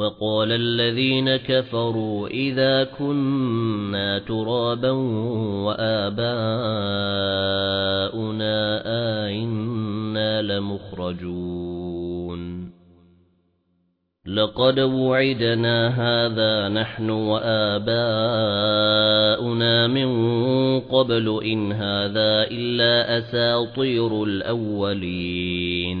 وَقَالَ الَّذِينَ كَفَرُوا إِذَا كُنَّا تُرَابًا وَآبَاؤُنَا أَئِنَّا لَمُخْرَجُونَ. لَقَدْ وُعِدْنَا هَذَا نَحْنُ وَآبَاؤُنَا مِنْ قَبْلُ إِنْ هَذَا إِلَّا أَسَاطِيرُ الْأَوَّلِينَ.